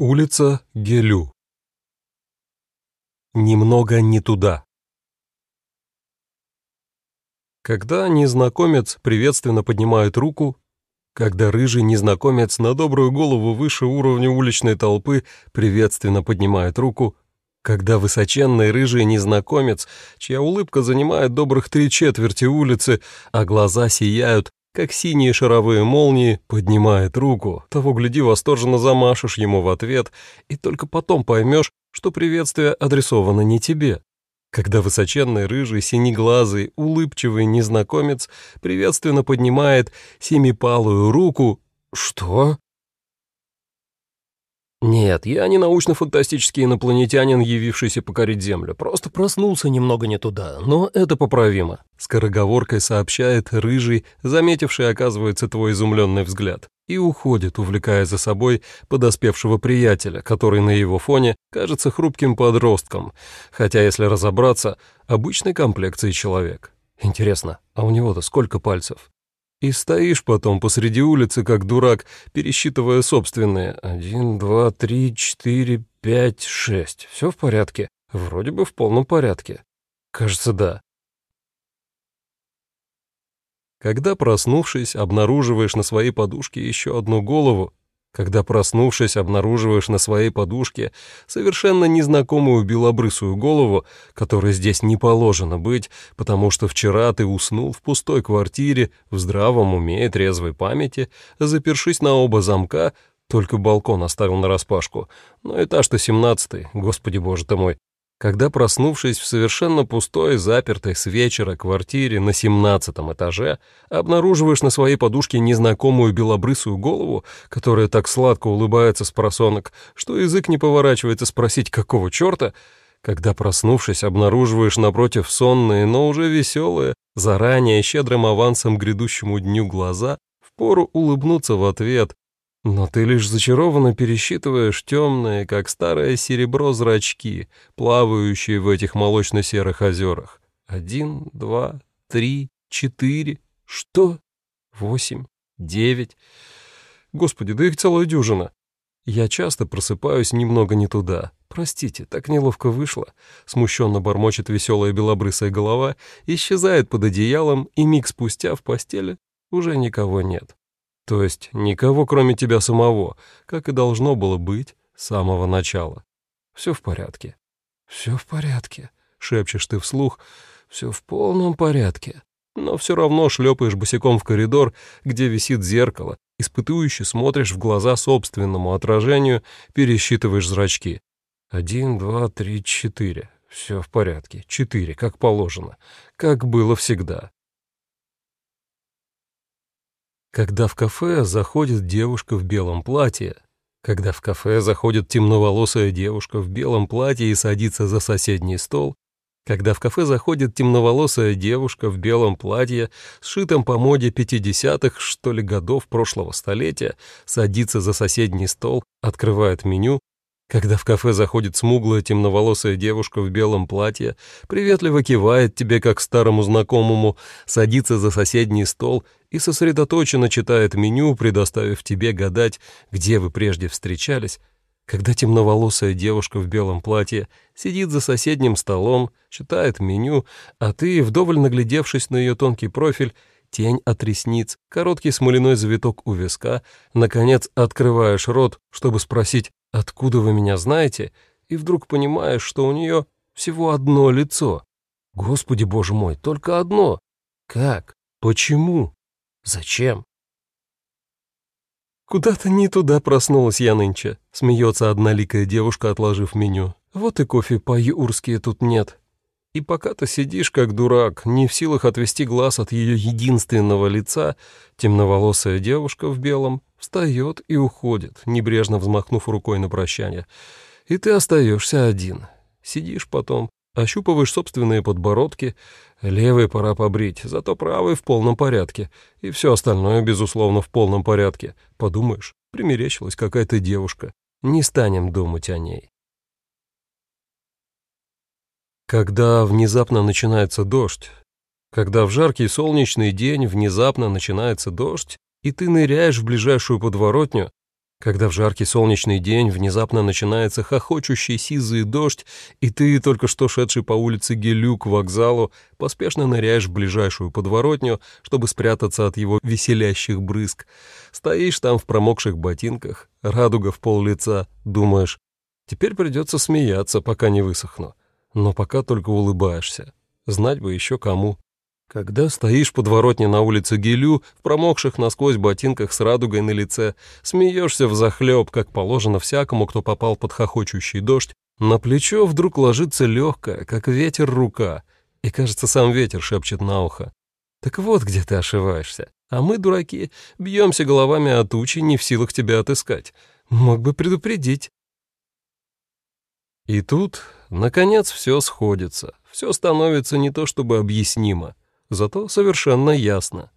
Улица Гелю. Немного не туда. Когда незнакомец приветственно поднимает руку, когда рыжий незнакомец на добрую голову выше уровня уличной толпы приветственно поднимает руку, когда высоченный рыжий незнакомец, чья улыбка занимает добрых три четверти улицы, а глаза сияют, как синие шаровые молнии, поднимает руку, того гляди восторженно замашешь ему в ответ, и только потом поймешь, что приветствие адресовано не тебе. Когда высоченный, рыжий, синеглазый, улыбчивый незнакомец приветственно поднимает семипалую руку... Что? Нет, я не научно-фантастический инопланетянин, явившийся покорить Землю. Просто проснулся немного не туда, но это поправимо. Скороговоркой сообщает рыжий, заметивший, оказывается, твой изумленный взгляд, и уходит, увлекая за собой подоспевшего приятеля, который на его фоне кажется хрупким подростком, хотя, если разобраться, обычной комплекции человек. Интересно, а у него-то сколько пальцев? И стоишь потом посреди улицы, как дурак, пересчитывая собственные. Один, два, три, четыре, пять, шесть. Все в порядке? Вроде бы в полном порядке. Кажется, да. Когда, проснувшись, обнаруживаешь на своей подушке еще одну голову, когда, проснувшись, обнаруживаешь на своей подушке совершенно незнакомую белобрысую голову, которой здесь не положено быть, потому что вчера ты уснул в пустой квартире, в здравом уме и трезвой памяти, запершись на оба замка, только балкон оставил нараспашку, но этаж-то семнадцатый, господи боже ты мой, когда, проснувшись в совершенно пустой, запертой с вечера квартире на семнадцатом этаже, обнаруживаешь на своей подушке незнакомую белобрысую голову, которая так сладко улыбается с просонок, что язык не поворачивается спросить, какого черта, когда, проснувшись, обнаруживаешь напротив сонные, но уже веселые, заранее щедрым авансом грядущему дню глаза, впору улыбнуться в ответ, но ты лишь зачарованно пересчитываешь темные, как старое серебро, зрачки, плавающие в этих молочно-серых озерах. Один, два, три, четыре. Что? Восемь, девять. Господи, да их целая дюжина. Я часто просыпаюсь немного не туда. Простите, так неловко вышло. Смущенно бормочет веселая белобрысая голова, исчезает под одеялом, и миг спустя в постели уже никого нет. То есть никого, кроме тебя самого, как и должно было быть с самого начала. Все в порядке. Все в порядке, шепчешь ты вслух. Все в полном порядке. Но все равно шлепаешь босиком в коридор, где висит зеркало, испытующе смотришь в глаза собственному отражению, пересчитываешь зрачки. Один, два, три, четыре. Все в порядке. Четыре, как положено. Как было всегда. Когда в кафе заходит девушка в белом платье, когда в кафе заходит темноволосая девушка в белом платье и садится за соседний стол, когда в кафе заходит темноволосая девушка в белом платье, сшитом по моде 50-х, что ли, годов прошлого столетия, садится за соседний стол, открывает меню когда в кафе заходит смуглая темноволосая девушка в белом платье, приветливо кивает тебе как старому знакомому, садится за соседний стол и сосредоточенно читает меню, предоставив тебе гадать, где вы прежде встречались, когда темноволосая девушка в белом платье сидит за соседним столом, читает меню, а ты, вдоволь наглядевшись на ее тонкий профиль, тень от ресниц, короткий смоляной завиток у виска, наконец открываешь рот, чтобы спросить «Откуда вы меня знаете?» и вдруг понимаешь, что у нее всего одно лицо. Господи боже мой, только одно. Как? Почему? Зачем? «Куда-то не туда проснулась я нынче», — смеется одноликая девушка, отложив меню. «Вот и кофе по-юрски тут нет. И пока ты сидишь как дурак, не в силах отвести глаз от ее единственного лица, темноволосая девушка в белом встает и уходит, небрежно взмахнув рукой на прощание. И ты остаешься один. Сидишь потом, ощупываешь собственные подбородки, левый пора побрить, зато правый в полном порядке, и все остальное, безусловно, в полном порядке. Подумаешь, примерещилась какая-то девушка. Не станем думать о ней. Когда внезапно начинается дождь, когда в жаркий солнечный день внезапно начинается дождь, и ты ныряешь в ближайшую подворотню, Когда в жаркий солнечный день внезапно начинается хохочущий сизый дождь, и ты, только что шедший по улице Гелю к вокзалу, поспешно ныряешь в ближайшую подворотню, чтобы спрятаться от его веселящих брызг, стоишь там в промокших ботинках, радуга в пол лица, думаешь, теперь придется смеяться, пока не высохну, но пока только улыбаешься. Знать бы еще кому. Когда стоишь подворотне на улице Гелю, в промокших насквозь ботинках с радугой на лице, смеешься взахлеб, как положено всякому, кто попал под хохочущий дождь, на плечо вдруг ложится легкая, как ветер, рука, и, кажется, сам ветер шепчет на ухо. Так вот, где ты ошиваешься. А мы, дураки, бьемся головами от тучи, не в силах тебя отыскать. Мог бы предупредить. И тут, наконец, все сходится. Все становится не то чтобы объяснимо, зато совершенно ясно.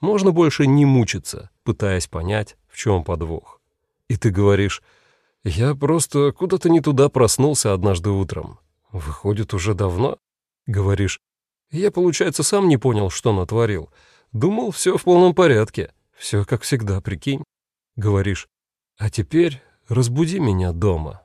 Можно больше не мучиться, пытаясь понять, в чем подвох. И ты говоришь, я просто куда-то не туда проснулся однажды утром. Выходит, уже давно? Говоришь, я, получается, сам не понял, что натворил. Думал, все в полном порядке. Все как всегда, прикинь. Говоришь, а теперь разбуди меня дома.